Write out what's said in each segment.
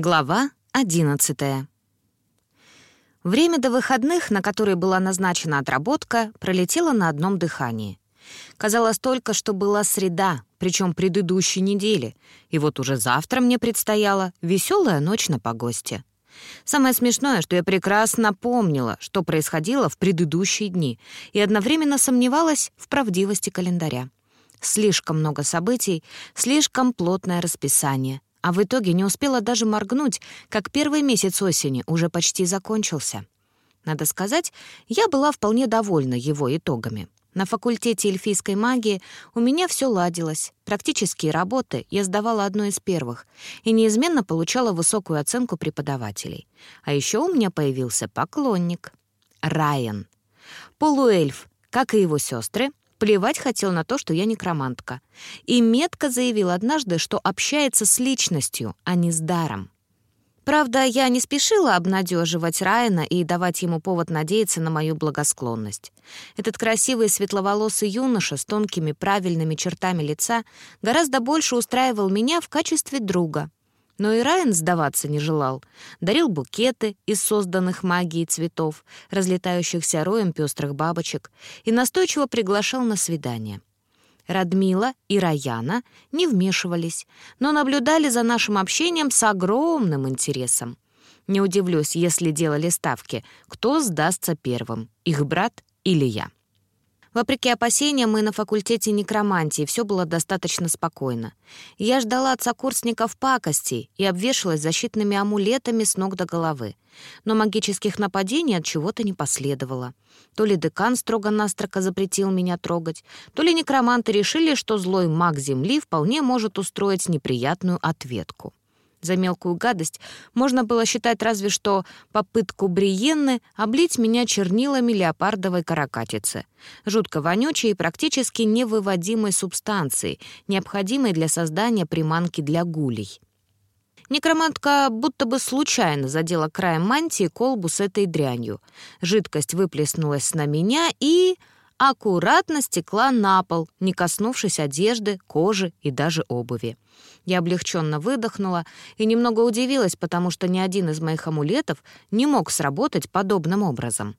Глава 11 Время до выходных, на которые была назначена отработка, пролетело на одном дыхании. Казалось только, что была среда, причем предыдущей недели, и вот уже завтра мне предстояла веселая ночь на погосте. Самое смешное, что я прекрасно помнила, что происходило в предыдущие дни, и одновременно сомневалась в правдивости календаря. Слишком много событий, слишком плотное расписание — а в итоге не успела даже моргнуть, как первый месяц осени уже почти закончился. Надо сказать, я была вполне довольна его итогами. На факультете эльфийской магии у меня все ладилось. Практические работы я сдавала одной из первых и неизменно получала высокую оценку преподавателей. А еще у меня появился поклонник — Райан. Полуэльф, как и его сестры, Плевать хотел на то, что я некромантка. И метко заявил однажды, что общается с личностью, а не с даром. Правда, я не спешила обнадеживать Райана и давать ему повод надеяться на мою благосклонность. Этот красивый светловолосый юноша с тонкими правильными чертами лица гораздо больше устраивал меня в качестве друга — но и Райан сдаваться не желал. Дарил букеты из созданных магией цветов, разлетающихся роем пестрых бабочек, и настойчиво приглашал на свидание. Радмила и Раяна не вмешивались, но наблюдали за нашим общением с огромным интересом. Не удивлюсь, если делали ставки, кто сдастся первым, их брат или я. Вопреки опасениям, мы на факультете некромантии, все было достаточно спокойно. Я ждала от сокурсников пакостей и обвешалась защитными амулетами с ног до головы. Но магических нападений от чего-то не последовало. То ли декан строго-настрого запретил меня трогать, то ли некроманты решили, что злой маг Земли вполне может устроить неприятную ответку. За мелкую гадость можно было считать разве что попытку Бриенны облить меня чернилами леопардовой каракатицы, жутко вонючей и практически невыводимой субстанции, необходимой для создания приманки для гулей. Некромантка будто бы случайно задела краем мантии колбу с этой дрянью. Жидкость выплеснулась на меня и аккуратно стекла на пол, не коснувшись одежды, кожи и даже обуви. Я облегченно выдохнула и немного удивилась, потому что ни один из моих амулетов не мог сработать подобным образом.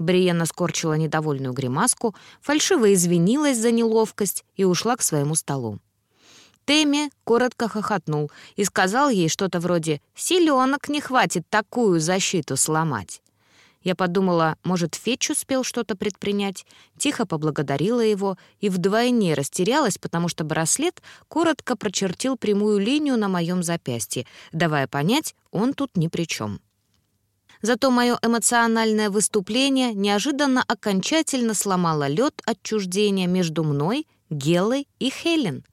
Бриенна скорчила недовольную гримаску, фальшиво извинилась за неловкость и ушла к своему столу. Тэмми коротко хохотнул и сказал ей что-то вроде «Селенок не хватит такую защиту сломать». Я подумала, может, Фетч успел что-то предпринять, тихо поблагодарила его и вдвойне растерялась, потому что браслет коротко прочертил прямую линию на моем запястье, давая понять, он тут ни при чем. Зато мое эмоциональное выступление неожиданно окончательно сломало лед отчуждения между мной, Гелой и Хелен.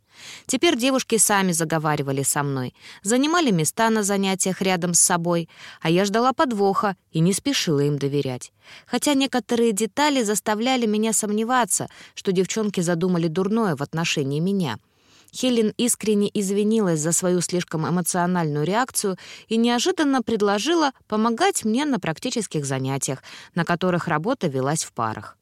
Теперь девушки сами заговаривали со мной, занимали места на занятиях рядом с собой, а я ждала подвоха и не спешила им доверять. Хотя некоторые детали заставляли меня сомневаться, что девчонки задумали дурное в отношении меня. Хелен искренне извинилась за свою слишком эмоциональную реакцию и неожиданно предложила помогать мне на практических занятиях, на которых работа велась в парах.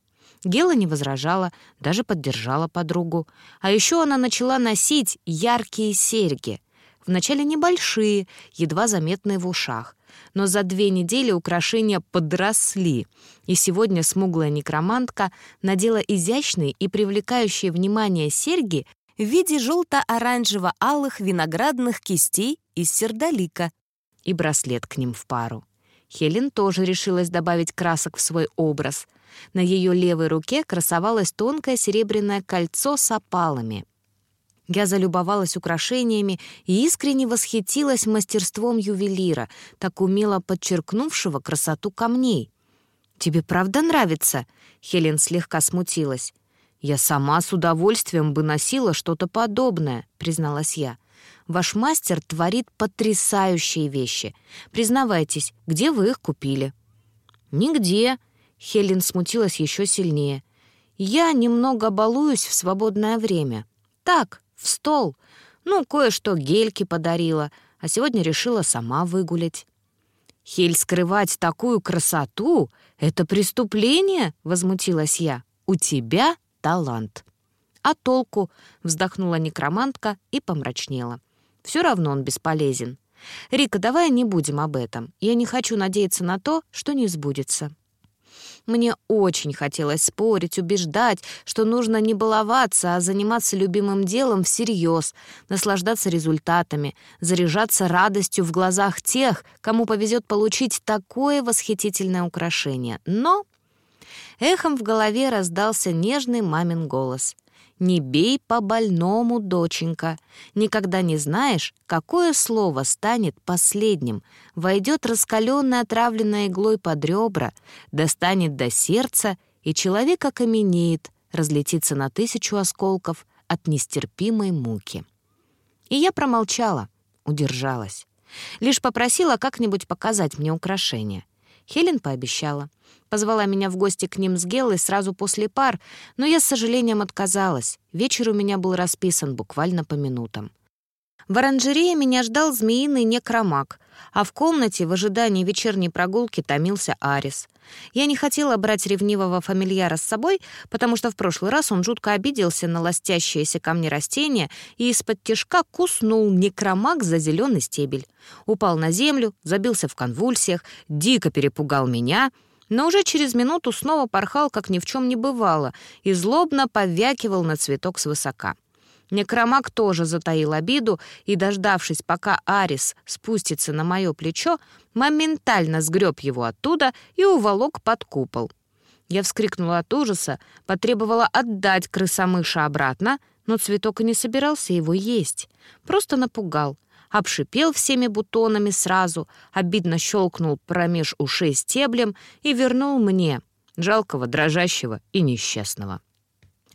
Гела не возражала, даже поддержала подругу. А еще она начала носить яркие серьги. Вначале небольшие, едва заметные в ушах. Но за две недели украшения подросли, и сегодня смуглая некромантка надела изящные и привлекающие внимание серьги в виде желто-оранжево-алых виноградных кистей из сердолика и браслет к ним в пару. Хелен тоже решилась добавить красок в свой образ. На ее левой руке красовалось тонкое серебряное кольцо с опалами. Я залюбовалась украшениями и искренне восхитилась мастерством ювелира, так умело подчеркнувшего красоту камней. «Тебе правда нравится?» — Хелен слегка смутилась. «Я сама с удовольствием бы носила что-то подобное», — призналась я. «Ваш мастер творит потрясающие вещи. Признавайтесь, где вы их купили?» «Нигде», Хелен смутилась еще сильнее. «Я немного балуюсь в свободное время. Так, в стол. Ну, кое-что гельки подарила, а сегодня решила сама выгулять». «Хель, скрывать такую красоту — это преступление?» — возмутилась я. «У тебя талант». «А толку?» — вздохнула некромантка и помрачнела. «Все равно он бесполезен. «Рика, давай не будем об этом. Я не хочу надеяться на то, что не сбудется». Мне очень хотелось спорить, убеждать, что нужно не баловаться, а заниматься любимым делом всерьез, наслаждаться результатами, заряжаться радостью в глазах тех, кому повезет получить такое восхитительное украшение. Но эхом в голове раздался нежный мамин голос. «Не бей по больному, доченька. Никогда не знаешь, какое слово станет последним, войдет раскаленное отравленной иглой под ребра, достанет до сердца, и человек окаменеет, разлетится на тысячу осколков от нестерпимой муки». И я промолчала, удержалась. Лишь попросила как-нибудь показать мне украшение. Хелен пообещала. Позвала меня в гости к ним с Геллой сразу после пар, но я с сожалением отказалась. Вечер у меня был расписан буквально по минутам. В оранжерее меня ждал змеиный некромаг, а в комнате в ожидании вечерней прогулки томился Арис. Я не хотела брать ревнивого фамильяра с собой, потому что в прошлый раз он жутко обиделся на ластящиеся ко мне растения и из-под тишка куснул некромаг за зеленый стебель. Упал на землю, забился в конвульсиях, дико перепугал меня — но уже через минуту снова порхал, как ни в чем не бывало, и злобно повякивал на цветок свысока. Некромак тоже затаил обиду и, дождавшись, пока Арис спустится на мое плечо, моментально сгреб его оттуда и уволок под купол. Я вскрикнула от ужаса, потребовала отдать крысомыша обратно, но цветок и не собирался его есть. Просто напугал, обшипел всеми бутонами сразу, обидно щелкнул промеж ушей стеблем и вернул мне, жалкого, дрожащего и несчастного.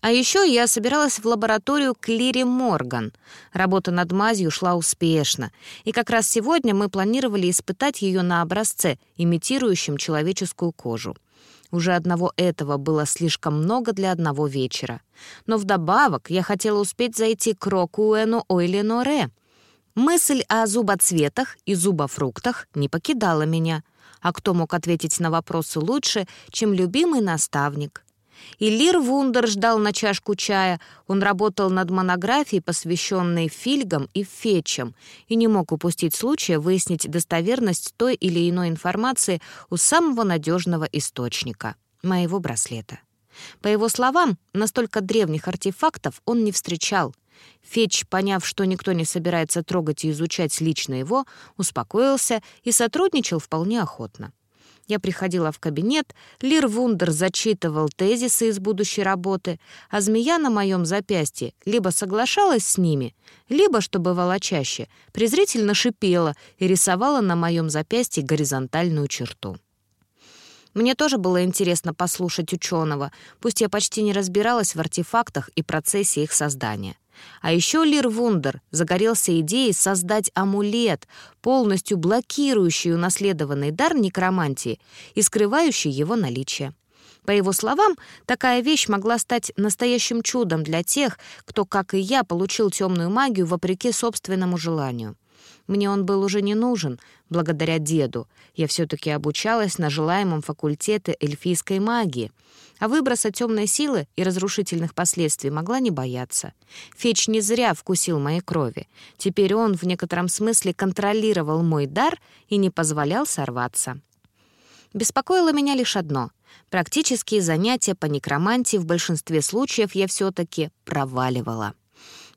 А еще я собиралась в лабораторию к Лире Морган. Работа над мазью шла успешно, и как раз сегодня мы планировали испытать ее на образце, имитирующем человеческую кожу. Уже одного этого было слишком много для одного вечера. Но вдобавок я хотела успеть зайти к Рокуэну Ойленоре. Мысль о зубоцветах и зубофруктах не покидала меня. А кто мог ответить на вопросы лучше, чем любимый наставник? И Лир Вундер ждал на чашку чая. Он работал над монографией, посвященной фильгам и фечам, и не мог упустить случая выяснить достоверность той или иной информации у самого надежного источника — моего браслета. По его словам, настолько древних артефактов он не встречал. Фетч, поняв, что никто не собирается трогать и изучать лично его, успокоился и сотрудничал вполне охотно. Я приходила в кабинет, Лир Вундер зачитывал тезисы из будущей работы, а змея на моем запястье либо соглашалась с ними, либо, что бывало чаще, презрительно шипела и рисовала на моем запястье горизонтальную черту. Мне тоже было интересно послушать ученого, пусть я почти не разбиралась в артефактах и процессе их создания. А еще Лир Вундер загорелся идеей создать амулет, полностью блокирующий унаследованный дар некромантии и скрывающий его наличие. По его словам, такая вещь могла стать настоящим чудом для тех, кто, как и я, получил темную магию вопреки собственному желанию. Мне он был уже не нужен, благодаря деду. Я все-таки обучалась на желаемом факультете эльфийской магии. А выброса темной силы и разрушительных последствий могла не бояться. Феч не зря вкусил моей крови. Теперь он в некотором смысле контролировал мой дар и не позволял сорваться. Беспокоило меня лишь одно. Практические занятия по некромантии в большинстве случаев я все-таки проваливала.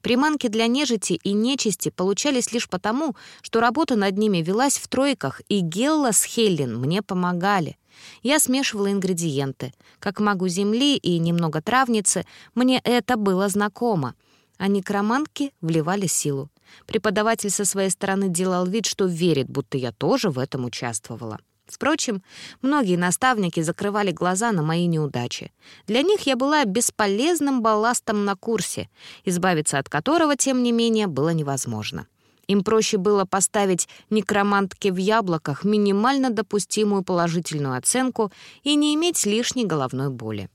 Приманки для нежити и нечисти получались лишь потому, что работа над ними велась в тройках, и Гелла с Хеллен мне помогали. Я смешивала ингредиенты. Как магу земли и немного травницы, мне это было знакомо. А некромантки вливали силу. Преподаватель со своей стороны делал вид, что верит, будто я тоже в этом участвовала. Впрочем, многие наставники закрывали глаза на мои неудачи. Для них я была бесполезным балластом на курсе, избавиться от которого, тем не менее, было невозможно. Им проще было поставить некромантке в яблоках минимально допустимую положительную оценку и не иметь лишней головной боли.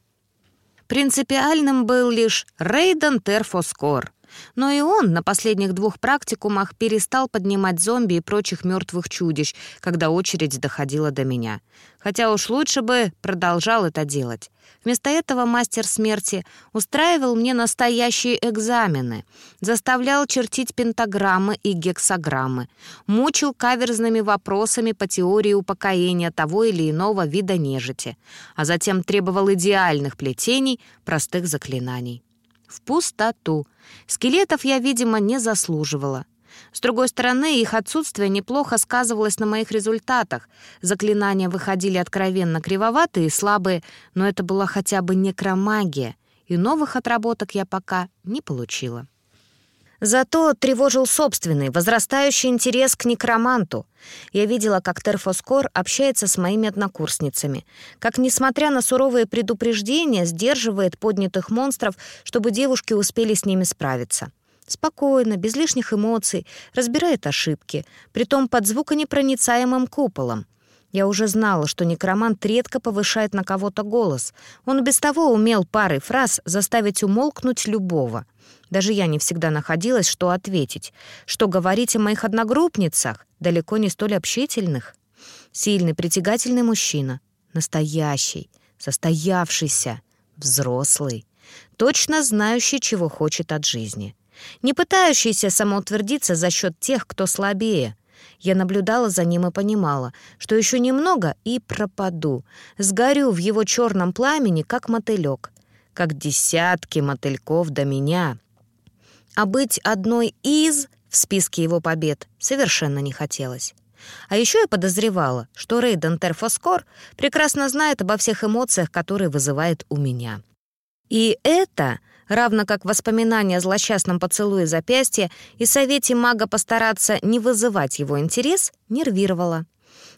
Принципиальным был лишь Рейден Терфоскор. Но и он на последних двух практикумах перестал поднимать зомби и прочих мертвых чудищ, когда очередь доходила до меня. Хотя уж лучше бы продолжал это делать. Вместо этого мастер смерти устраивал мне настоящие экзамены, заставлял чертить пентаграммы и гексаграммы, мучил каверзными вопросами по теории упокоения того или иного вида нежити, а затем требовал идеальных плетений простых заклинаний. В пустоту. Скелетов я, видимо, не заслуживала. С другой стороны, их отсутствие неплохо сказывалось на моих результатах. Заклинания выходили откровенно кривоватые и слабые, но это была хотя бы некромагия, и новых отработок я пока не получила. Зато тревожил собственный, возрастающий интерес к некроманту. Я видела, как Терфоскор общается с моими однокурсницами, как, несмотря на суровые предупреждения, сдерживает поднятых монстров, чтобы девушки успели с ними справиться. Спокойно, без лишних эмоций, разбирает ошибки, притом под звуконепроницаемым куполом. Я уже знала, что некромант редко повышает на кого-то голос. Он без того умел парой фраз заставить умолкнуть любого. Даже я не всегда находилась, что ответить. Что говорить о моих одногруппницах, далеко не столь общительных. Сильный, притягательный мужчина. Настоящий, состоявшийся, взрослый. Точно знающий, чего хочет от жизни не пытающийся самоутвердиться за счет тех, кто слабее. Я наблюдала за ним и понимала, что еще немного и пропаду, сгорю в его черном пламени, как мотылек, как десятки мотыльков до меня. А быть одной из в списке его побед совершенно не хотелось. А еще я подозревала, что Рейден Терфоскор прекрасно знает обо всех эмоциях, которые вызывает у меня. И это равно как воспоминания о злосчастном поцелуе запястья и совете мага постараться не вызывать его интерес, нервировало.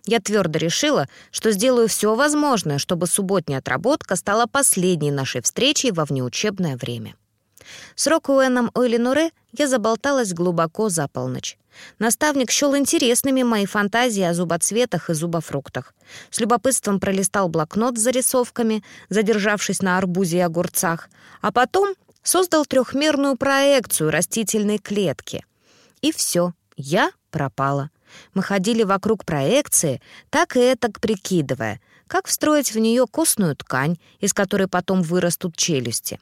Я твердо решила, что сделаю все возможное, чтобы субботняя отработка стала последней нашей встречей во внеучебное время. С Рокуэном Ойленуре я заболталась глубоко за полночь. Наставник счел интересными мои фантазии о зубоцветах и зубофруктах. С любопытством пролистал блокнот с зарисовками, задержавшись на арбузе и огурцах, а потом создал трехмерную проекцию растительной клетки. И все, я пропала. Мы ходили вокруг проекции, так и этак прикидывая, как встроить в нее костную ткань, из которой потом вырастут челюсти.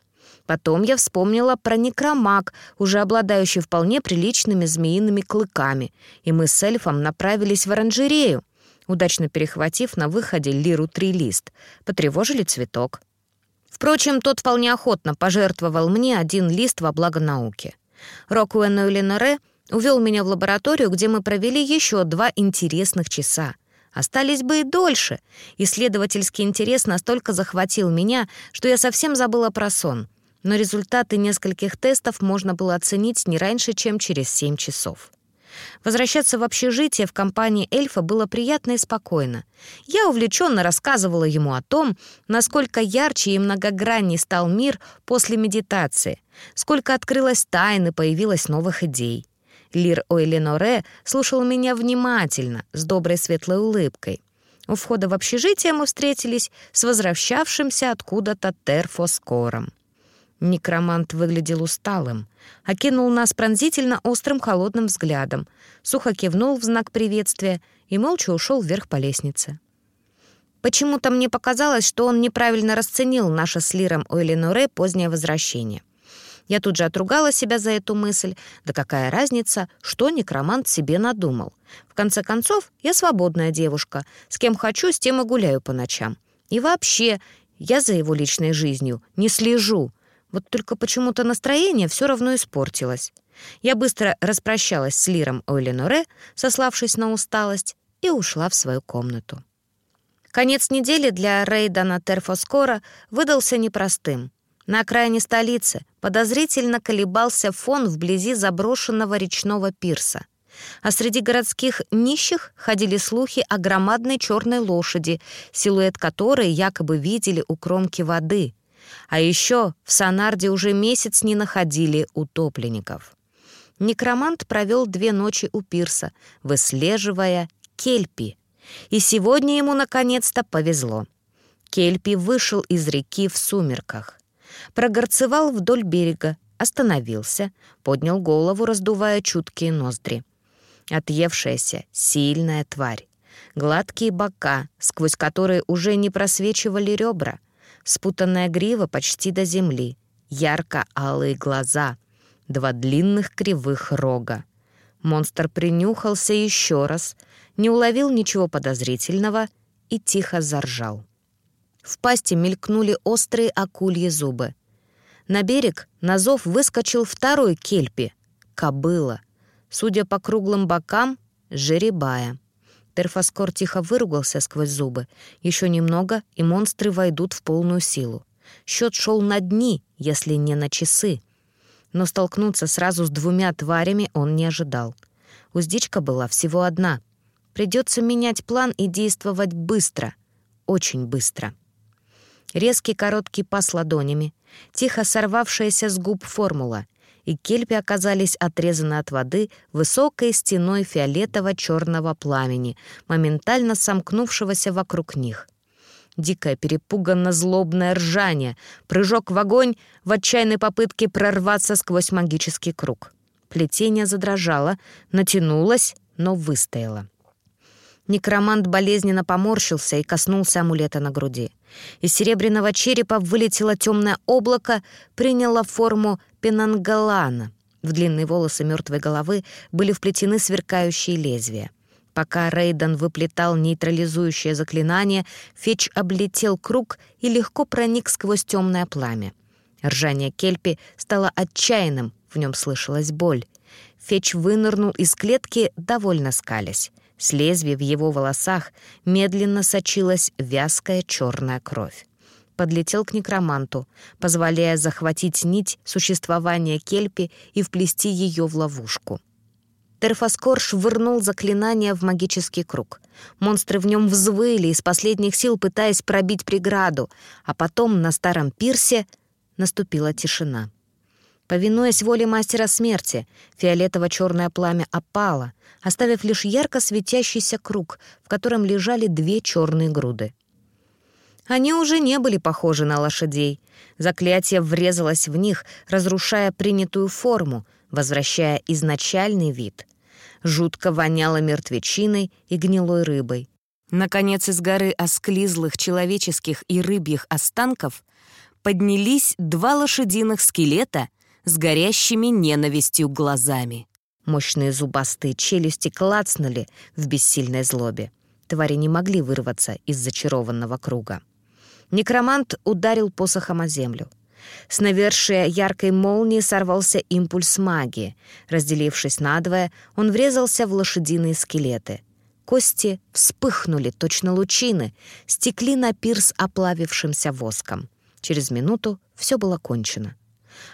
Потом я вспомнила про некромаг, уже обладающий вполне приличными змеиными клыками, и мы с эльфом направились в оранжерею, удачно перехватив на выходе лиру три лист, потревожили цветок. Впрочем, тот вполне охотно пожертвовал мне один лист во благо науки. Рокуэн Леноре увел меня в лабораторию, где мы провели еще два интересных часа. Остались бы и дольше. Исследовательский интерес настолько захватил меня, что я совсем забыла про сон — но результаты нескольких тестов можно было оценить не раньше, чем через 7 часов. Возвращаться в общежитие в компании эльфа было приятно и спокойно. Я увлеченно рассказывала ему о том, насколько ярче и многогранней стал мир после медитации, сколько открылось тайн и появилось новых идей. Лир Ойленоре слушал меня внимательно, с доброй светлой улыбкой. У входа в общежитие мы встретились с возвращавшимся откуда-то Терфоскором. Некромант выглядел усталым, окинул нас пронзительно острым холодным взглядом, сухо кивнул в знак приветствия и молча ушел вверх по лестнице. Почему-то мне показалось, что он неправильно расценил наше с Лиром Ойленуре позднее возвращение. Я тут же отругала себя за эту мысль. Да какая разница, что некромант себе надумал. В конце концов, я свободная девушка. С кем хочу, с тем и гуляю по ночам. И вообще, я за его личной жизнью не слежу. Вот только почему-то настроение все равно испортилось. Я быстро распрощалась с Лиром Ойленоре, сославшись на усталость, и ушла в свою комнату. Конец недели для Рейдана Терфоскора выдался непростым. На окраине столицы подозрительно колебался фон вблизи заброшенного речного пирса. А среди городских нищих ходили слухи о громадной черной лошади, силуэт которой якобы видели у кромки воды, а еще в Санарде уже месяц не находили утопленников. Некромант провел две ночи у пирса, выслеживая Кельпи. И сегодня ему наконец-то повезло. Кельпи вышел из реки в сумерках. Прогорцевал вдоль берега, остановился, поднял голову, раздувая чуткие ноздри. Отъевшаяся, сильная тварь. Гладкие бока, сквозь которые уже не просвечивали ребра. Спутанная грива почти до земли. Ярко-алые глаза. Два длинных кривых рога. Монстр принюхался еще раз, не уловил ничего подозрительного и тихо заржал. В пасти мелькнули острые акульи зубы. На берег на зов выскочил второй кельпи — кобыла. Судя по круглым бокам, жеребая. Терфоскор тихо выругался сквозь зубы. Еще немного, и монстры войдут в полную силу. Счет шел на дни, если не на часы. Но столкнуться сразу с двумя тварями он не ожидал. Уздечка была всего одна. Придется менять план и действовать быстро. Очень быстро. Резкий короткий пас ладонями, тихо сорвавшаяся с губ формула, и кельпи оказались отрезаны от воды высокой стеной фиолетово-черного пламени, моментально сомкнувшегося вокруг них. Дикое, перепуганно-злобное ржание, прыжок в огонь в отчаянной попытке прорваться сквозь магический круг. Плетение задрожало, натянулось, но выстояло. Некромант болезненно поморщился и коснулся амулета на груди. Из серебряного черепа вылетело темное облако, приняло форму пенангалана. В длинные волосы мертвой головы были вплетены сверкающие лезвия. Пока Рейден выплетал нейтрализующее заклинание, Феч облетел круг и легко проник сквозь темное пламя. Ржание Кельпи стало отчаянным, в нем слышалась боль. Феч вынырнул из клетки, довольно скалясь. С лезвия в его волосах медленно сочилась вязкая черная кровь. Подлетел к некроманту, позволяя захватить нить существования Кельпи и вплести ее в ловушку. Терфоскор швырнул заклинание в магический круг. Монстры в нем взвыли, из последних сил пытаясь пробить преграду, а потом на старом пирсе наступила тишина. Повинуясь воле мастера смерти, фиолетово-черное пламя опало, оставив лишь ярко светящийся круг, в котором лежали две черные груды. Они уже не были похожи на лошадей. Заклятие врезалось в них, разрушая принятую форму, возвращая изначальный вид. Жутко воняло мертвечиной и гнилой рыбой. Наконец, из горы осклизлых человеческих и рыбьих останков поднялись два лошадиных скелета с горящими ненавистью глазами. Мощные зубастые челюсти клацнули в бессильной злобе. Твари не могли вырваться из зачарованного круга. Некромант ударил посохом о землю. С навершия яркой молнии сорвался импульс магии. Разделившись надвое, он врезался в лошадиные скелеты. Кости вспыхнули, точно лучины, стекли на пирс оплавившимся воском. Через минуту все было кончено.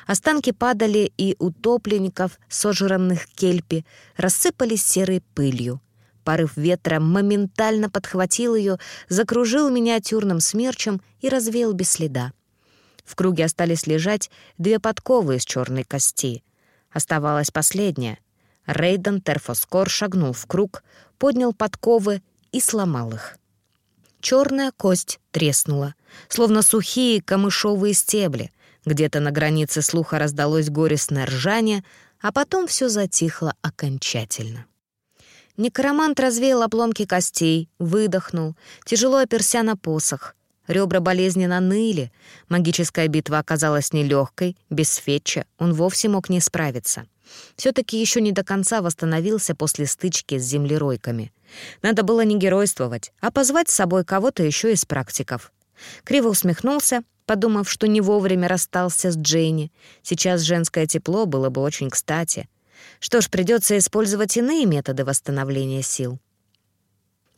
Останки падали, и утопленников, сожранных кельпи, рассыпались серой пылью. Порыв ветра моментально подхватил ее, закружил миниатюрным смерчем и развеял без следа. В круге остались лежать две подковы из черной кости. Оставалась последняя. Рейден Терфоскор шагнул в круг, поднял подковы и сломал их. Черная кость треснула, словно сухие камышовые стебли — где-то на границе слуха раздалось горестное ржание, а потом все затихло окончательно. Некромант развеял обломки костей, выдохнул, тяжело оперся на посох. Ребра болезненно ныли, магическая битва оказалась нелегкой, без фетча он вовсе мог не справиться. Все-таки еще не до конца восстановился после стычки с землеройками. Надо было не геройствовать, а позвать с собой кого-то еще из практиков. Криво усмехнулся, подумав, что не вовремя расстался с Джейни. Сейчас женское тепло было бы очень кстати. Что ж, придется использовать иные методы восстановления сил.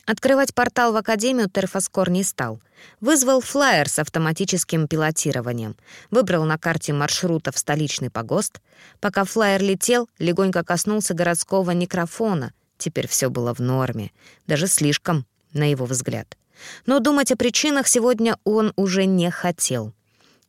Открывать портал в Академию Терфоскор не стал. Вызвал флайер с автоматическим пилотированием. Выбрал на карте маршрутов столичный погост. Пока флайер летел, легонько коснулся городского некрофона. Теперь все было в норме. Даже слишком, на его взгляд. Но думать о причинах сегодня он уже не хотел.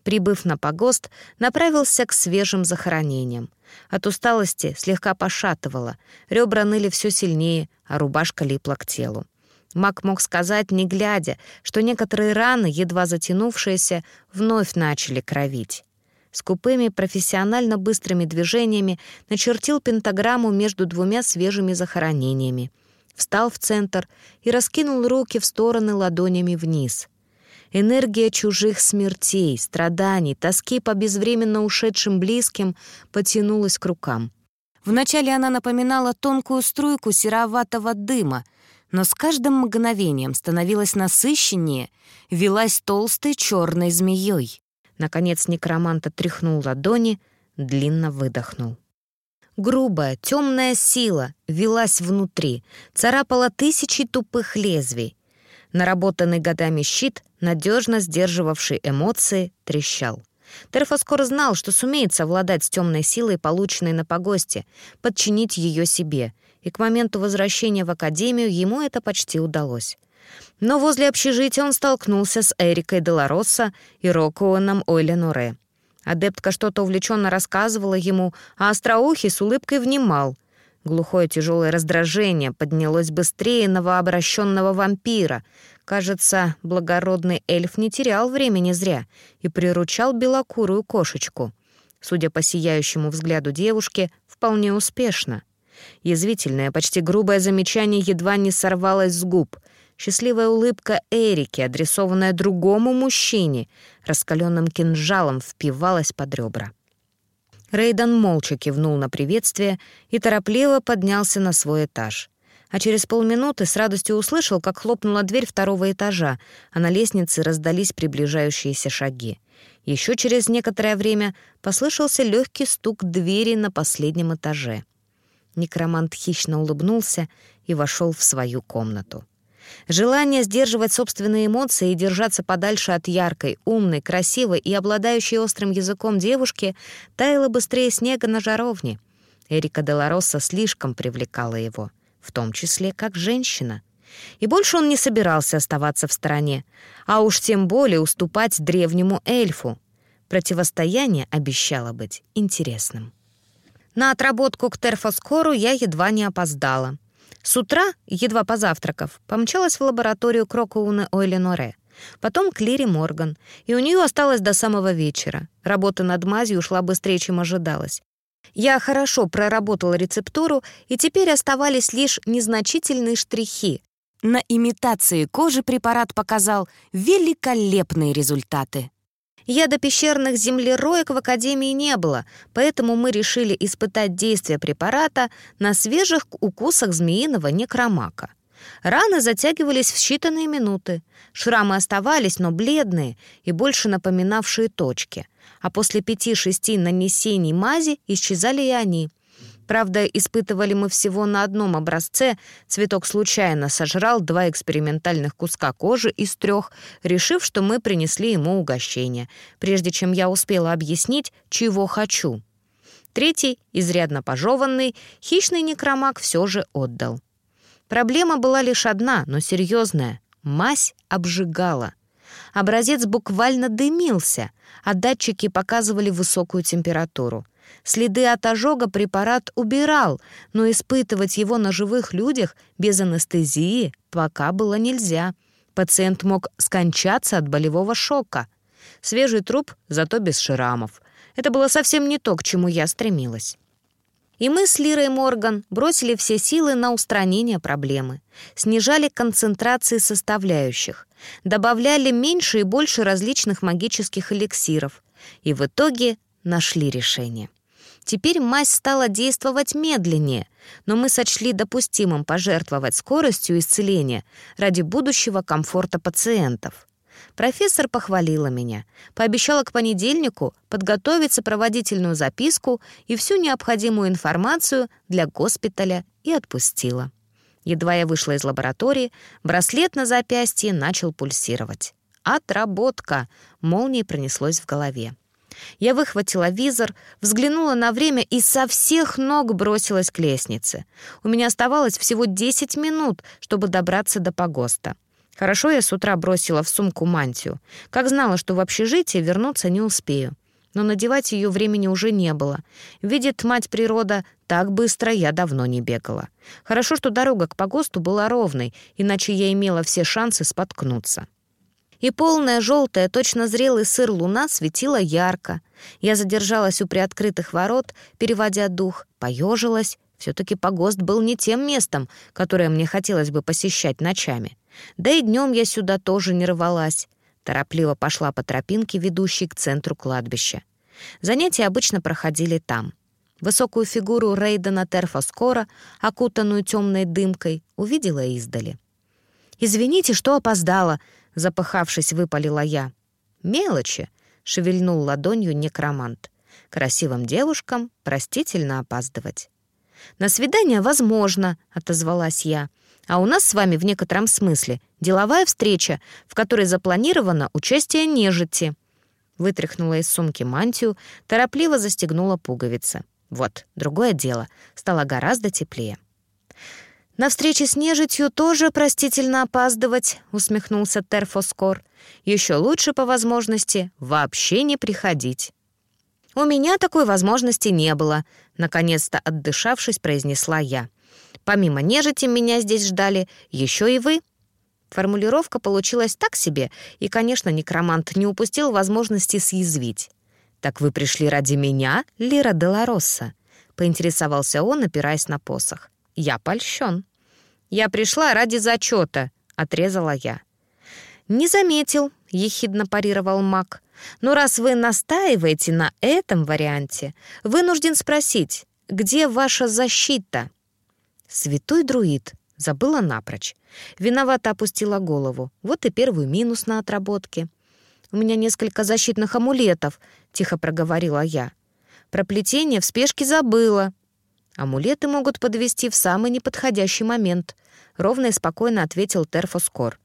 Прибыв на погост, направился к свежим захоронениям. От усталости слегка пошатывало, ребра ныли все сильнее, а рубашка липла к телу. Мак мог сказать, не глядя, что некоторые раны, едва затянувшиеся, вновь начали кровить. Скупыми, профессионально быстрыми движениями начертил пентаграмму между двумя свежими захоронениями. Встал в центр и раскинул руки в стороны ладонями вниз. Энергия чужих смертей, страданий, тоски по безвременно ушедшим близким потянулась к рукам. Вначале она напоминала тонкую струйку сероватого дыма, но с каждым мгновением становилась насыщеннее, велась толстой черной змеей. Наконец некромант отряхнул ладони, длинно выдохнул. Грубая, темная сила велась внутри, царапала тысячи тупых лезвий. Наработанный годами щит, надежно сдерживавший эмоции, трещал. Терфоскор знал, что сумеет совладать с темной силой, полученной на погосте, подчинить ее себе, и к моменту возвращения в академию ему это почти удалось. Но возле общежития он столкнулся с Эрикой Деларосса и Рокуаном Ойленоре. Адептка что-то увлеченно рассказывала ему, а Остроухий с улыбкой внимал. Глухое тяжелое раздражение поднялось быстрее новообращенного вампира. Кажется, благородный эльф не терял времени зря и приручал белокурую кошечку. Судя по сияющему взгляду девушки, вполне успешно. Язвительное, почти грубое замечание едва не сорвалось с губ — Счастливая улыбка Эрики, адресованная другому мужчине, раскаленным кинжалом впивалась под ребра. Рейдан молча кивнул на приветствие и торопливо поднялся на свой этаж. А через полминуты с радостью услышал, как хлопнула дверь второго этажа, а на лестнице раздались приближающиеся шаги. Еще через некоторое время послышался легкий стук двери на последнем этаже. Некромант хищно улыбнулся и вошел в свою комнату. Желание сдерживать собственные эмоции и держаться подальше от яркой, умной, красивой и обладающей острым языком девушки таяло быстрее снега на жаровне. Эрика Делароса слишком привлекала его, в том числе как женщина. И больше он не собирался оставаться в стороне, а уж тем более уступать древнему эльфу. Противостояние обещало быть интересным. На отработку к Терфоскору я едва не опоздала — с утра, едва позавтракав, помчалась в лабораторию Крокоуны Ойленоре. Потом к Лире Морган, и у нее осталось до самого вечера. Работа над мазью ушла быстрее, чем ожидалось. Я хорошо проработала рецептуру, и теперь оставались лишь незначительные штрихи. На имитации кожи препарат показал великолепные результаты. Я до пещерных землероек в Академии не было, поэтому мы решили испытать действие препарата на свежих укусах змеиного некромака. Раны затягивались в считанные минуты. Шрамы оставались, но бледные и больше напоминавшие точки. А после пяти-шести нанесений мази исчезали и они. Правда, испытывали мы всего на одном образце. Цветок случайно сожрал два экспериментальных куска кожи из трех, решив, что мы принесли ему угощение, прежде чем я успела объяснить, чего хочу. Третий, изрядно пожеванный, хищный некромак все же отдал. Проблема была лишь одна, но серьезная. Мазь обжигала. Образец буквально дымился, а датчики показывали высокую температуру — Следы от ожога препарат убирал, но испытывать его на живых людях без анестезии пока было нельзя. Пациент мог скончаться от болевого шока. Свежий труп, зато без шрамов. Это было совсем не то, к чему я стремилась. И мы с Лирой Морган бросили все силы на устранение проблемы, снижали концентрации составляющих, добавляли меньше и больше различных магических эликсиров и в итоге нашли решение. Теперь мазь стала действовать медленнее, но мы сочли допустимым пожертвовать скоростью исцеления ради будущего комфорта пациентов. Профессор похвалила меня, пообещала к понедельнику подготовить сопроводительную записку и всю необходимую информацию для госпиталя и отпустила. Едва я вышла из лаборатории, браслет на запястье начал пульсировать. «Отработка!» — молнией пронеслось в голове. Я выхватила визор, взглянула на время и со всех ног бросилась к лестнице. У меня оставалось всего 10 минут, чтобы добраться до погоста. Хорошо я с утра бросила в сумку мантию. Как знала, что в общежитие вернуться не успею. Но надевать ее времени уже не было. Видит мать природа, так быстро я давно не бегала. Хорошо, что дорога к погосту была ровной, иначе я имела все шансы споткнуться. И полная желтая, точно зрелый сыр луна светила ярко. Я задержалась у приоткрытых ворот, переводя дух, поежилась. Все-таки погост был не тем местом, которое мне хотелось бы посещать ночами. Да и днем я сюда тоже не рвалась. Торопливо пошла по тропинке, ведущей к центру кладбища. Занятия обычно проходили там. Высокую фигуру Рейдена Терфоскора, окутанную темной дымкой, увидела издали. «Извините, что опоздала», — запыхавшись, выпалила я. «Мелочи», — шевельнул ладонью некромант. «Красивым девушкам простительно опаздывать». «На свидание возможно», — отозвалась я. «А у нас с вами в некотором смысле деловая встреча, в которой запланировано участие нежити». Вытряхнула из сумки мантию, торопливо застегнула пуговицы. Вот, другое дело. Стало гораздо теплее. «На встрече с нежитью тоже простительно опаздывать», — усмехнулся Терфоскор. «Еще лучше, по возможности, вообще не приходить». «У меня такой возможности не было», — наконец-то отдышавшись, произнесла я. «Помимо нежити меня здесь ждали еще и вы». Формулировка получилась так себе, и, конечно, некромант не упустил возможности съязвить. «Так вы пришли ради меня, Лира Деларосса?» — поинтересовался он, опираясь на посох. «Я польщен». «Я пришла ради зачета», — отрезала я. «Не заметил», — ехидно парировал маг. «Но раз вы настаиваете на этом варианте, вынужден спросить, где ваша защита?» «Святой друид», — забыла напрочь. Виновато опустила голову. Вот и первый минус на отработке. «У меня несколько защитных амулетов», — тихо проговорила я. «Про плетение в спешке забыла». «Амулеты могут подвести в самый неподходящий момент», — ровно и спокойно ответил Терфоскор.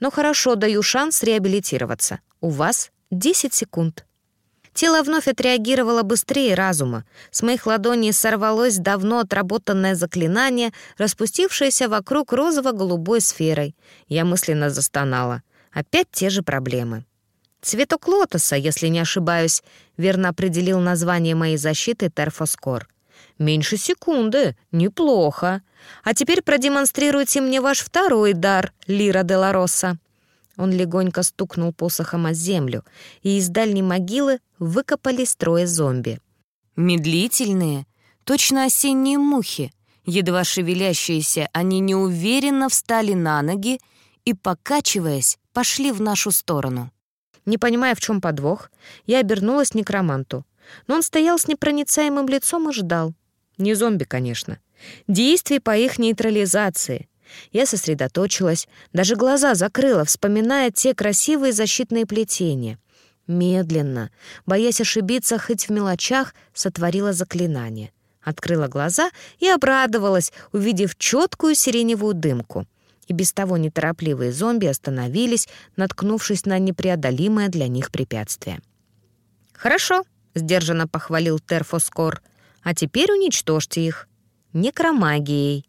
«Но хорошо, даю шанс реабилитироваться. У вас 10 секунд». Тело вновь отреагировало быстрее разума. С моих ладоней сорвалось давно отработанное заклинание, распустившееся вокруг розово-голубой сферой. Я мысленно застонала. Опять те же проблемы. Цветок лотоса, если не ошибаюсь, верно определил название моей защиты Терфоскор. Меньше секунды. Неплохо. А теперь продемонстрируйте мне ваш второй дар, Лира де Лароса. Он легонько стукнул посохом о землю, и из дальней могилы выкопались трое зомби. Медлительные, точно осенние мухи. Едва шевелящиеся, они неуверенно встали на ноги и, покачиваясь, пошли в нашу сторону. Не понимая, в чем подвох, я обернулась к некроманту. Но он стоял с непроницаемым лицом и ждал. Не зомби, конечно. Действий по их нейтрализации. Я сосредоточилась, даже глаза закрыла, вспоминая те красивые защитные плетения. Медленно, боясь ошибиться хоть в мелочах, сотворила заклинание. Открыла глаза и обрадовалась, увидев четкую сиреневую дымку и без того неторопливые зомби остановились, наткнувшись на непреодолимое для них препятствие. «Хорошо», — сдержанно похвалил Терфоскор, «а теперь уничтожьте их. Некромагией».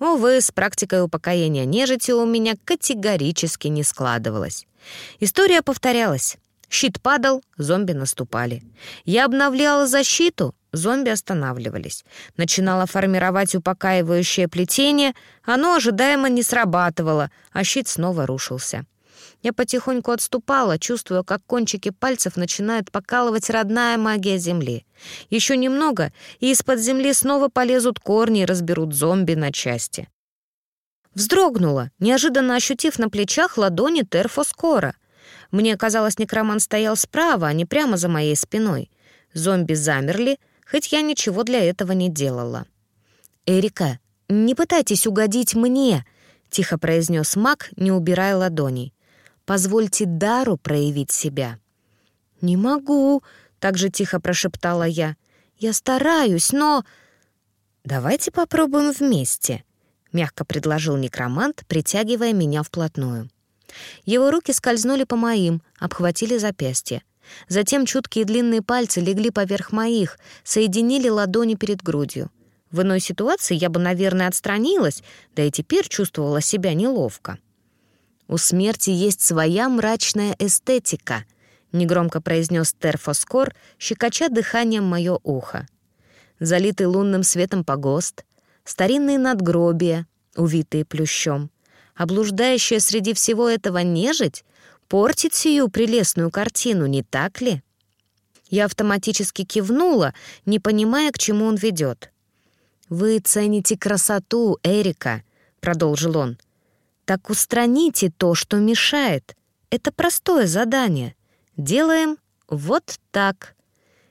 Увы, с практикой упокоения нежити у меня категорически не складывалось. История повторялась. Щит падал, зомби наступали. Я обновляла защиту, зомби останавливались. Начинала формировать упокаивающее плетение, оно ожидаемо не срабатывало, а щит снова рушился. Я потихоньку отступала, чувствуя, как кончики пальцев начинает покалывать родная магия земли. Еще немного, и из-под земли снова полезут корни и разберут зомби на части. Вздрогнула, неожиданно ощутив на плечах ладони Терфоскора — мне казалось, некроман стоял справа, а не прямо за моей спиной. Зомби замерли, хоть я ничего для этого не делала. «Эрика, не пытайтесь угодить мне», — тихо произнес маг, не убирая ладоней. «Позвольте Дару проявить себя». «Не могу», — так же тихо прошептала я. «Я стараюсь, но...» «Давайте попробуем вместе», — мягко предложил некромант, притягивая меня вплотную. Его руки скользнули по моим, обхватили запястье. Затем чуткие длинные пальцы легли поверх моих, соединили ладони перед грудью. В иной ситуации я бы, наверное, отстранилась, да и теперь чувствовала себя неловко. «У смерти есть своя мрачная эстетика», — негромко произнес Терфоскор, щекоча дыханием мое ухо. Залитый лунным светом погост, старинные надгробия, увитые плющом — а блуждающая среди всего этого нежить портит сию прелестную картину, не так ли? Я автоматически кивнула, не понимая, к чему он ведет. «Вы цените красоту, Эрика», — продолжил он. «Так устраните то, что мешает. Это простое задание. Делаем вот так».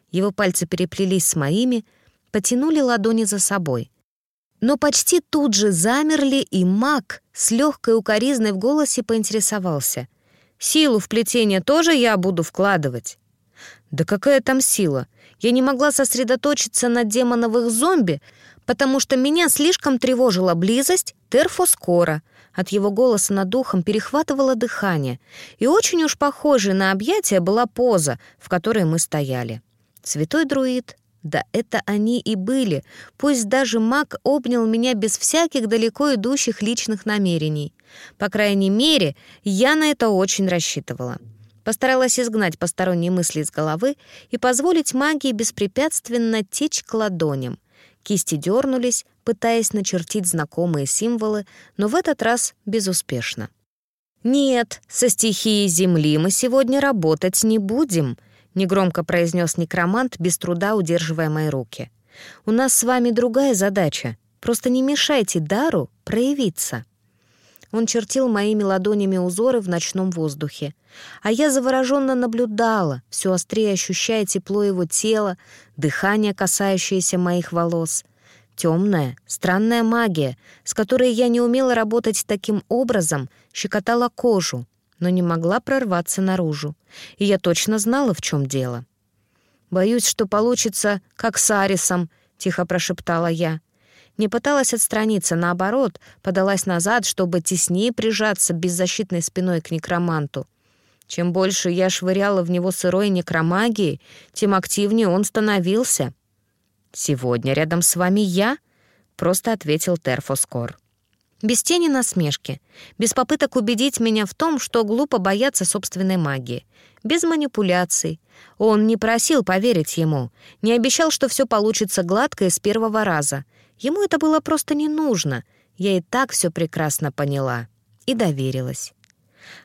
Его пальцы переплелись с моими, потянули ладони за собой. Но почти тут же замерли, и маг с легкой укоризной в голосе поинтересовался. «Силу в плетение тоже я буду вкладывать?» «Да какая там сила? Я не могла сосредоточиться на демоновых зомби, потому что меня слишком тревожила близость Терфоскора. От его голоса над духом перехватывало дыхание, и очень уж похожей на объятия была поза, в которой мы стояли. Святой друид, да это они и были, пусть даже маг обнял меня без всяких далеко идущих личных намерений. По крайней мере, я на это очень рассчитывала. Постаралась изгнать посторонние мысли из головы и позволить магии беспрепятственно течь к ладоням. Кисти дернулись, пытаясь начертить знакомые символы, но в этот раз безуспешно. «Нет, со стихией Земли мы сегодня работать не будем», негромко произнес некромант, без труда удерживая мои руки. «У нас с вами другая задача. Просто не мешайте дару проявиться». Он чертил моими ладонями узоры в ночном воздухе. А я завороженно наблюдала, все острее ощущая тепло его тела, дыхание, касающееся моих волос. Темная, странная магия, с которой я не умела работать таким образом, щекотала кожу, но не могла прорваться наружу. И я точно знала, в чем дело. «Боюсь, что получится, как с Арисом», — тихо прошептала я. Не пыталась отстраниться, наоборот, подалась назад, чтобы теснее прижаться беззащитной спиной к некроманту. Чем больше я швыряла в него сырой некромагией, тем активнее он становился. «Сегодня рядом с вами я?» — просто ответил Терфоскор. Без тени насмешки, без попыток убедить меня в том, что глупо бояться собственной магии, без манипуляций. Он не просил поверить ему, не обещал, что все получится гладко и с первого раза — Ему это было просто не нужно. Я и так все прекрасно поняла. И доверилась.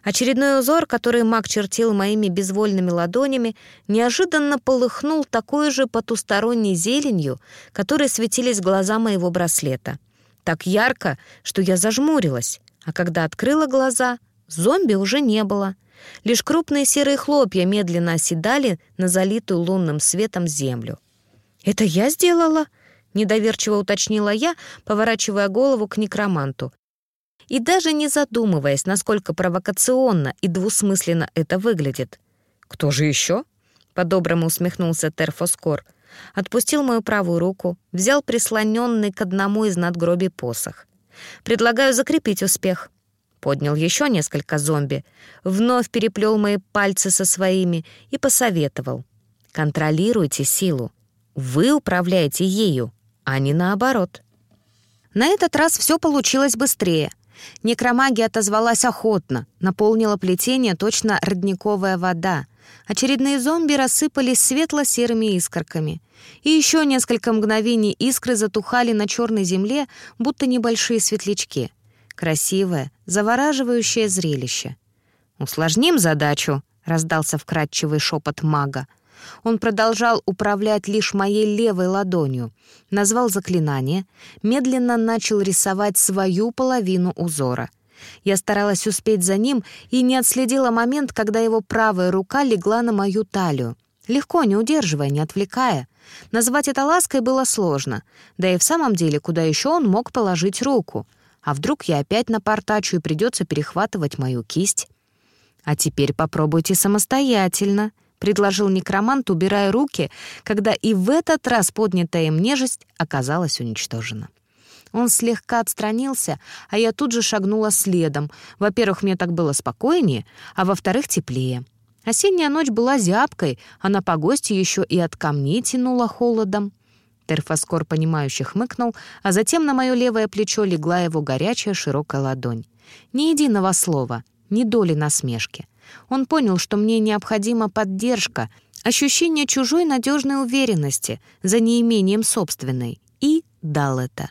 Очередной узор, который маг чертил моими безвольными ладонями, неожиданно полыхнул такой же потусторонней зеленью, которой светились глаза моего браслета. Так ярко, что я зажмурилась, а когда открыла глаза, зомби уже не было. Лишь крупные серые хлопья медленно оседали на залитую лунным светом землю. «Это я сделала?» Недоверчиво уточнила я, поворачивая голову к некроманту. И даже не задумываясь, насколько провокационно и двусмысленно это выглядит. «Кто же еще?» — по-доброму усмехнулся Терфоскор. Отпустил мою правую руку, взял прислоненный к одному из надгробий посох. «Предлагаю закрепить успех». Поднял еще несколько зомби, вновь переплел мои пальцы со своими и посоветовал. «Контролируйте силу. Вы управляете ею, а не наоборот. На этот раз все получилось быстрее. Некромагия отозвалась охотно, наполнила плетение точно родниковая вода. Очередные зомби рассыпались светло-серыми искорками. И еще несколько мгновений искры затухали на черной земле, будто небольшие светлячки. Красивое, завораживающее зрелище. «Усложним задачу», — раздался вкрадчивый шепот мага. Он продолжал управлять лишь моей левой ладонью, назвал заклинание, медленно начал рисовать свою половину узора. Я старалась успеть за ним и не отследила момент, когда его правая рука легла на мою талию. Легко, не удерживая, не отвлекая. Назвать это лаской было сложно. Да и в самом деле, куда еще он мог положить руку? А вдруг я опять напортачу и придется перехватывать мою кисть? А теперь попробуйте самостоятельно предложил некромант, убирая руки, когда и в этот раз поднятая им нежесть оказалась уничтожена. Он слегка отстранился, а я тут же шагнула следом. Во-первых, мне так было спокойнее, а во-вторых, теплее. Осенняя ночь была зябкой, а на погосте еще и от камней тянуло холодом. Терфоскор, понимающе хмыкнул, а затем на мое левое плечо легла его горячая широкая ладонь. Ни единого слова, ни доли насмешки. Он понял, что мне необходима поддержка, ощущение чужой надежной уверенности за неимением собственной, и дал это.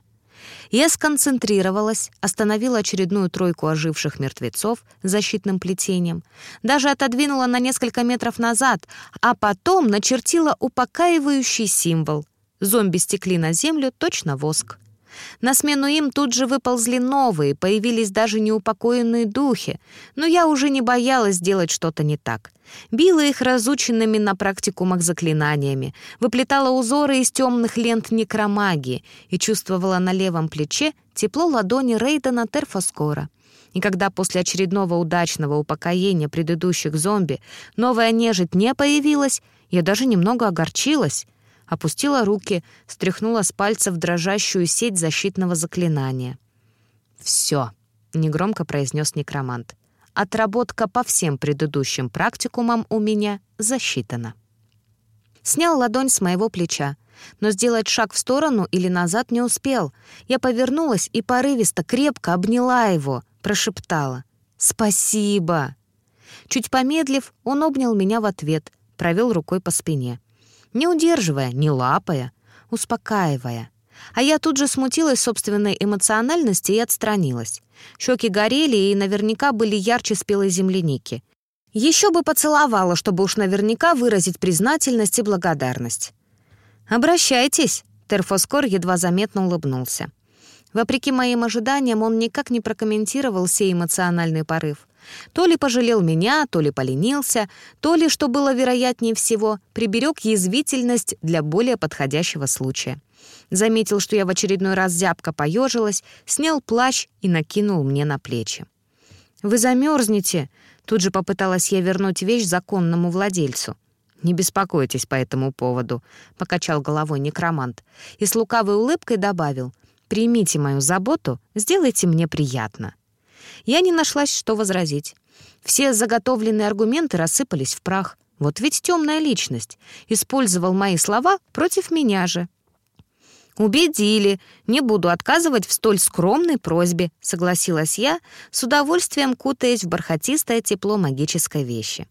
Я сконцентрировалась, остановила очередную тройку оживших мертвецов защитным плетением, даже отодвинула на несколько метров назад, а потом начертила упокаивающий символ. Зомби стекли на землю, точно воск. На смену им тут же выползли новые, появились даже неупокоенные духи, но я уже не боялась делать что-то не так. Била их разученными на практикумах заклинаниями, выплетала узоры из темных лент некромагии и чувствовала на левом плече тепло ладони Рейдена Терфоскора. И когда после очередного удачного упокоения предыдущих зомби новая нежить не появилась, я даже немного огорчилась — опустила руки, стряхнула с пальцев дрожащую сеть защитного заклинания. «Все», — негромко произнес некромант. «Отработка по всем предыдущим практикумам у меня засчитана». Снял ладонь с моего плеча, но сделать шаг в сторону или назад не успел. Я повернулась и порывисто, крепко обняла его, прошептала «Спасибо!». Чуть помедлив, он обнял меня в ответ, провел рукой по спине не удерживая, не лапая, успокаивая. А я тут же смутилась собственной эмоциональности и отстранилась. Щеки горели и наверняка были ярче спелой земляники. Еще бы поцеловала, чтобы уж наверняка выразить признательность и благодарность. «Обращайтесь», — Терфоскор едва заметно улыбнулся. Вопреки моим ожиданиям, он никак не прокомментировал сей эмоциональный порыв. То ли пожалел меня, то ли поленился, то ли, что было вероятнее всего, приберег язвительность для более подходящего случая. Заметил, что я в очередной раз зябко поежилась, снял плащ и накинул мне на плечи. «Вы замерзнете!» Тут же попыталась я вернуть вещь законному владельцу. «Не беспокойтесь по этому поводу», — покачал головой некромант и с лукавой улыбкой добавил. «Примите мою заботу, сделайте мне приятно». Я не нашлась, что возразить. Все заготовленные аргументы рассыпались в прах. Вот ведь темная личность. Использовал мои слова против меня же. «Убедили. Не буду отказывать в столь скромной просьбе», — согласилась я, с удовольствием кутаясь в бархатистое тепло магической вещи.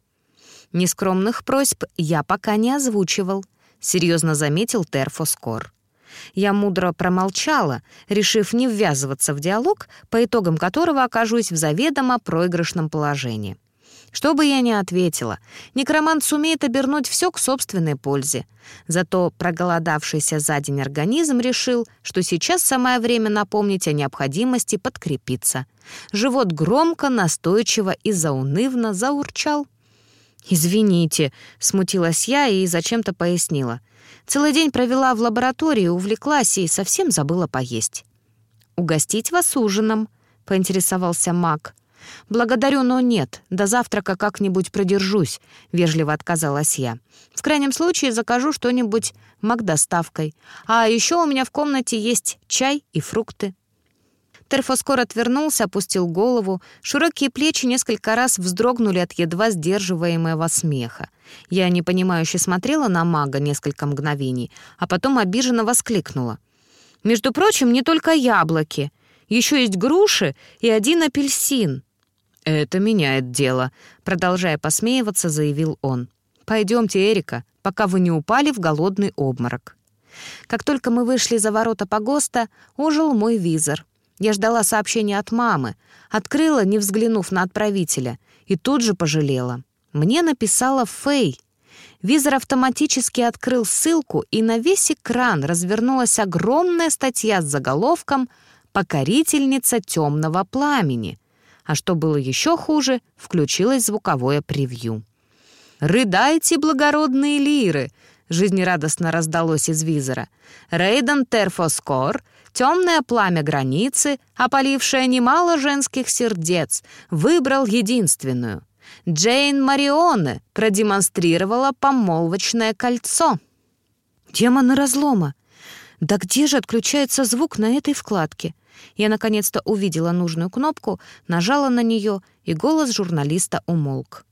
«Нескромных просьб я пока не озвучивал», — серьезно заметил Терфоскор. Я мудро промолчала, решив не ввязываться в диалог, по итогам которого окажусь в заведомо проигрышном положении. Что бы я ни ответила, некромант сумеет обернуть все к собственной пользе. Зато проголодавшийся за день организм решил, что сейчас самое время напомнить о необходимости подкрепиться. Живот громко, настойчиво и заунывно заурчал. «Извините», — смутилась я и зачем-то пояснила. Целый день провела в лаборатории, увлеклась и совсем забыла поесть. «Угостить вас ужином», — поинтересовался маг. «Благодарю, но нет. До завтрака как-нибудь продержусь», — вежливо отказалась я. «В крайнем случае закажу что-нибудь маг-доставкой. А еще у меня в комнате есть чай и фрукты». Терфоскор отвернулся, опустил голову. Широкие плечи несколько раз вздрогнули от едва сдерживаемого смеха. Я непонимающе смотрела на мага несколько мгновений, а потом обиженно воскликнула. «Между прочим, не только яблоки. Еще есть груши и один апельсин». «Это меняет дело», — продолжая посмеиваться, заявил он. «Пойдемте, Эрика, пока вы не упали в голодный обморок». Как только мы вышли за ворота погоста, ожил мой визор. Я ждала сообщения от мамы, открыла, не взглянув на отправителя, и тут же пожалела. Мне написала Фэй. Визор автоматически открыл ссылку, и на весь экран развернулась огромная статья с заголовком «Покорительница темного пламени». А что было еще хуже, включилось звуковое превью. «Рыдайте, благородные лиры!» — жизнерадостно раздалось из визора. «Рейден Терфоскор темное пламя границы, опалившее немало женских сердец, выбрал единственную. Джейн Марионе продемонстрировала помолвочное кольцо. Демоны разлома! Да где же отключается звук на этой вкладке? Я наконец-то увидела нужную кнопку, нажала на нее, и голос журналиста умолк.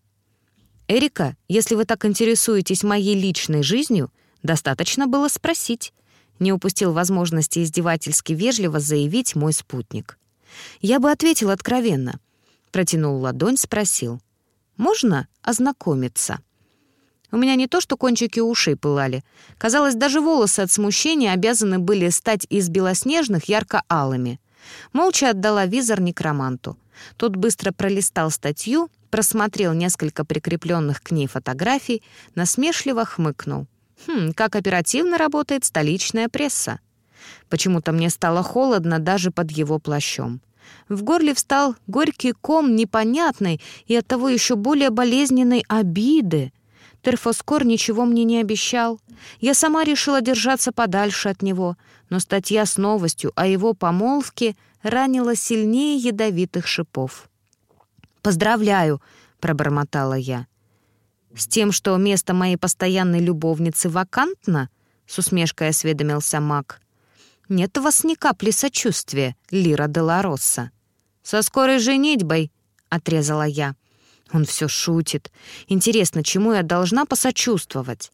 «Эрика, если вы так интересуетесь моей личной жизнью, достаточно было спросить не упустил возможности издевательски вежливо заявить мой спутник. Я бы ответил откровенно. Протянул ладонь, спросил. «Можно ознакомиться?» У меня не то что кончики ушей пылали. Казалось, даже волосы от смущения обязаны были стать из белоснежных ярко-алыми. Молча отдала визор некроманту. Тот быстро пролистал статью, просмотрел несколько прикрепленных к ней фотографий, насмешливо хмыкнул. «Хм, как оперативно работает столичная пресса». Почему-то мне стало холодно даже под его плащом. В горле встал горький ком непонятной и оттого еще более болезненной обиды. Терфоскор ничего мне не обещал. Я сама решила держаться подальше от него, но статья с новостью о его помолвке ранила сильнее ядовитых шипов. «Поздравляю», — пробормотала я. «С тем, что место моей постоянной любовницы вакантно?» — с усмешкой осведомился маг. «Нет у вас ни капли сочувствия, Лира де ла Росса». «Со скорой женитьбой», — отрезала я. Он все шутит. Интересно, чему я должна посочувствовать?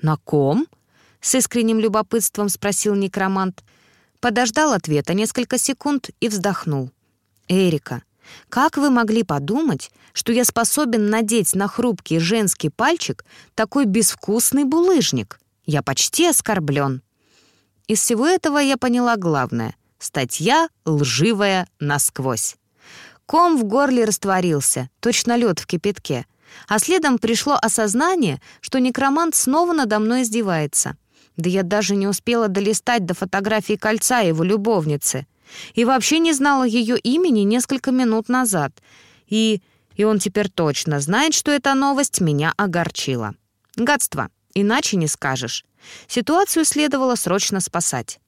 «На ком?» — с искренним любопытством спросил некромант. Подождал ответа несколько секунд и вздохнул. «Эрика, как вы могли подумать, что я способен надеть на хрупкий женский пальчик такой безвкусный булыжник? Я почти оскорблен». Из всего этого я поняла главное. Статья лживая насквозь. Ком в горле растворился, точно лед в кипятке. А следом пришло осознание, что некромант снова надо мной издевается. Да я даже не успела долистать до фотографии кольца его любовницы. И вообще не знала ее имени несколько минут назад. И... и он теперь точно знает, что эта новость меня огорчила. Гадство. Иначе не скажешь. Ситуацию следовало срочно спасать.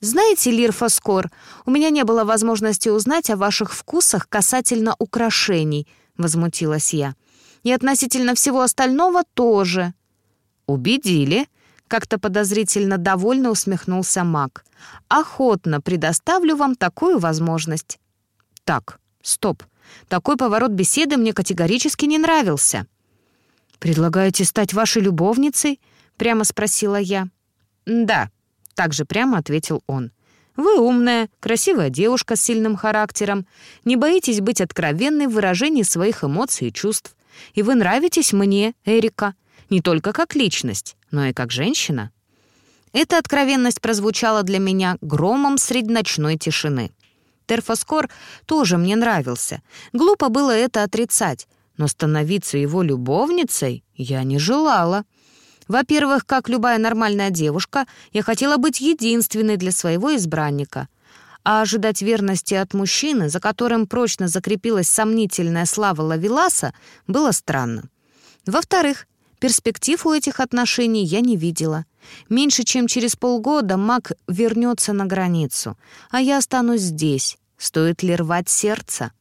«Знаете, Лир Фоскор, у меня не было возможности узнать о ваших вкусах касательно украшений», — возмутилась я. «И относительно всего остального тоже». «Убедили», — как-то подозрительно довольно усмехнулся маг. «Охотно предоставлю вам такую возможность». «Так, стоп. Такой поворот беседы мне категорически не нравился». «Предлагаете стать вашей любовницей?» прямо спросила я. «Да», — также прямо ответил он. «Вы умная, красивая девушка с сильным характером, не боитесь быть откровенной в выражении своих эмоций и чувств. И вы нравитесь мне, Эрика, не только как личность, но и как женщина». Эта откровенность прозвучала для меня громом среди ночной тишины. Терфоскор тоже мне нравился. Глупо было это отрицать, но становиться его любовницей я не желала. Во-первых, как любая нормальная девушка, я хотела быть единственной для своего избранника. А ожидать верности от мужчины, за которым прочно закрепилась сомнительная слава Лавеласа, было странно. Во-вторых, перспектив у этих отношений я не видела. Меньше чем через полгода маг вернется на границу, а я останусь здесь. Стоит ли рвать сердце?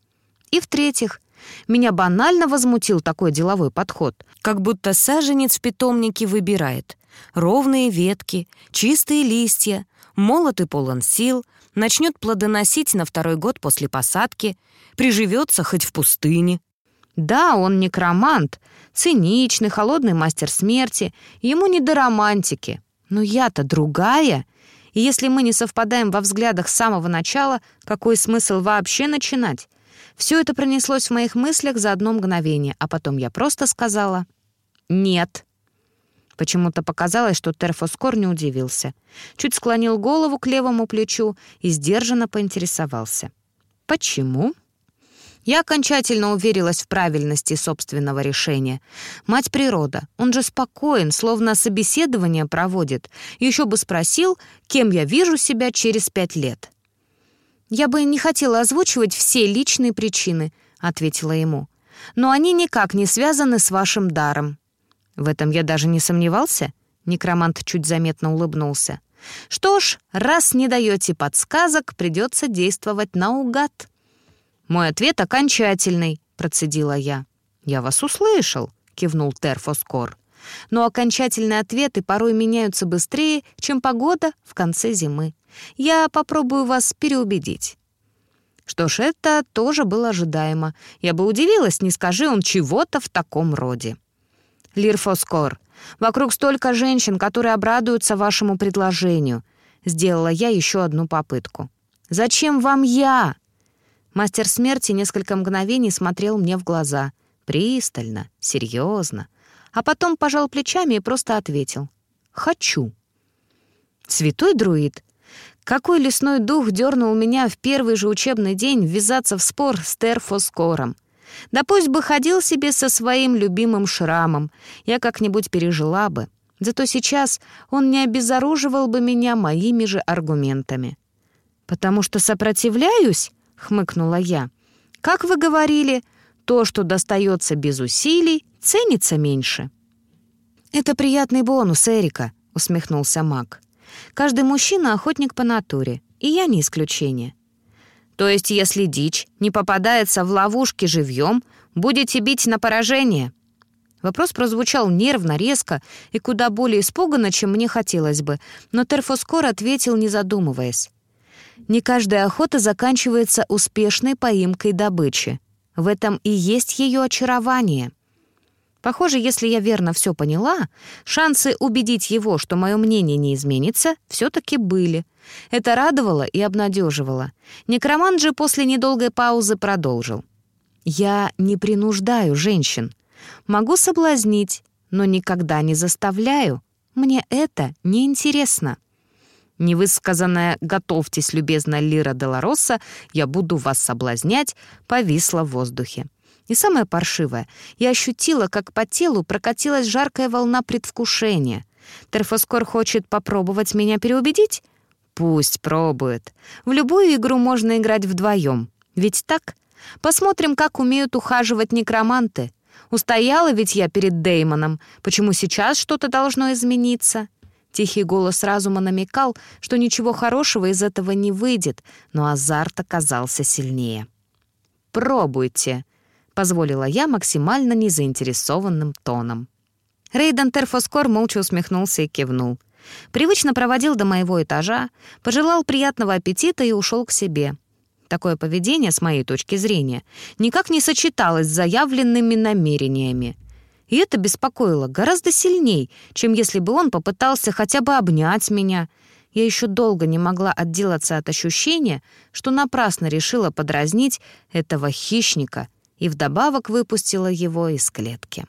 И в-третьих, меня банально возмутил такой деловой подход, как будто саженец в питомнике выбирает. Ровные ветки, чистые листья, молот и полон сил, начнет плодоносить на второй год после посадки, приживется хоть в пустыне. Да, он некромант, циничный, холодный мастер смерти, ему не до романтики. Но я-то другая. И если мы не совпадаем во взглядах с самого начала, какой смысл вообще начинать? Все это пронеслось в моих мыслях за одно мгновение, а потом я просто сказала «нет». Почему-то показалось, что Терфоскор не удивился. Чуть склонил голову к левому плечу и сдержанно поинтересовался. «Почему?» Я окончательно уверилась в правильности собственного решения. Мать природа, он же спокоен, словно собеседование проводит. Еще бы спросил, кем я вижу себя через пять лет. «Я бы не хотела озвучивать все личные причины», — ответила ему. «Но они никак не связаны с вашим даром». В этом я даже не сомневался. Некромант чуть заметно улыбнулся. «Что ж, раз не даете подсказок, придется действовать наугад». «Мой ответ окончательный», — процедила я. «Я вас услышал», — кивнул Терфоскор. «Но окончательные ответы порой меняются быстрее, чем погода в конце зимы. Я попробую вас переубедить». Что ж, это тоже было ожидаемо. Я бы удивилась, не скажи он чего-то в таком роде. «Лирфоскор, вокруг столько женщин, которые обрадуются вашему предложению». Сделала я еще одну попытку. «Зачем вам я?» Мастер смерти несколько мгновений смотрел мне в глаза. Пристально, серьезно. а потом пожал плечами и просто ответил «Хочу». Святой друид, какой лесной дух дернул меня в первый же учебный день ввязаться в спор с Терфоскором? Да пусть бы ходил себе со своим любимым шрамом, я как-нибудь пережила бы. Зато сейчас он не обезоруживал бы меня моими же аргументами. «Потому что сопротивляюсь?» — хмыкнула я. «Как вы говорили, то, что достается без усилий, ценится меньше». «Это приятный бонус, Эрика», — усмехнулся Мак. «Каждый мужчина — охотник по натуре, и я не исключение. То есть, если дичь не попадается в ловушки живьем, будете бить на поражение?» Вопрос прозвучал нервно, резко и куда более испуганно, чем мне хотелось бы, но Терфоскор ответил, не задумываясь. «Не каждая охота заканчивается успешной поимкой добычи. В этом и есть ее очарование». Похоже, если я верно все поняла, шансы убедить его, что мое мнение не изменится, все-таки были. Это радовало и обнадеживало. Некромант же после недолгой паузы продолжил. «Я не принуждаю женщин. Могу соблазнить, но никогда не заставляю. Мне это неинтересно». Невысказанная «Готовьтесь, любезная Лира Делароса, я буду вас соблазнять» повисла в воздухе. И самое паршивое, я ощутила, как по телу прокатилась жаркая волна предвкушения. Терфоскор хочет попробовать меня переубедить? Пусть пробует. В любую игру можно играть вдвоем. Ведь так? Посмотрим, как умеют ухаживать некроманты. Устояла ведь я перед Деймоном. Почему сейчас что-то должно измениться? Тихий голос разума намекал, что ничего хорошего из этого не выйдет, но азарт оказался сильнее. «Пробуйте», — позволила я максимально незаинтересованным тоном. Рейден Терфоскор молча усмехнулся и кивнул. Привычно проводил до моего этажа, пожелал приятного аппетита и ушел к себе. Такое поведение, с моей точки зрения, никак не сочеталось с заявленными намерениями. И это беспокоило гораздо сильней, чем если бы он попытался хотя бы обнять меня. Я еще долго не могла отделаться от ощущения, что напрасно решила подразнить этого хищника и вдобавок выпустила его из клетки.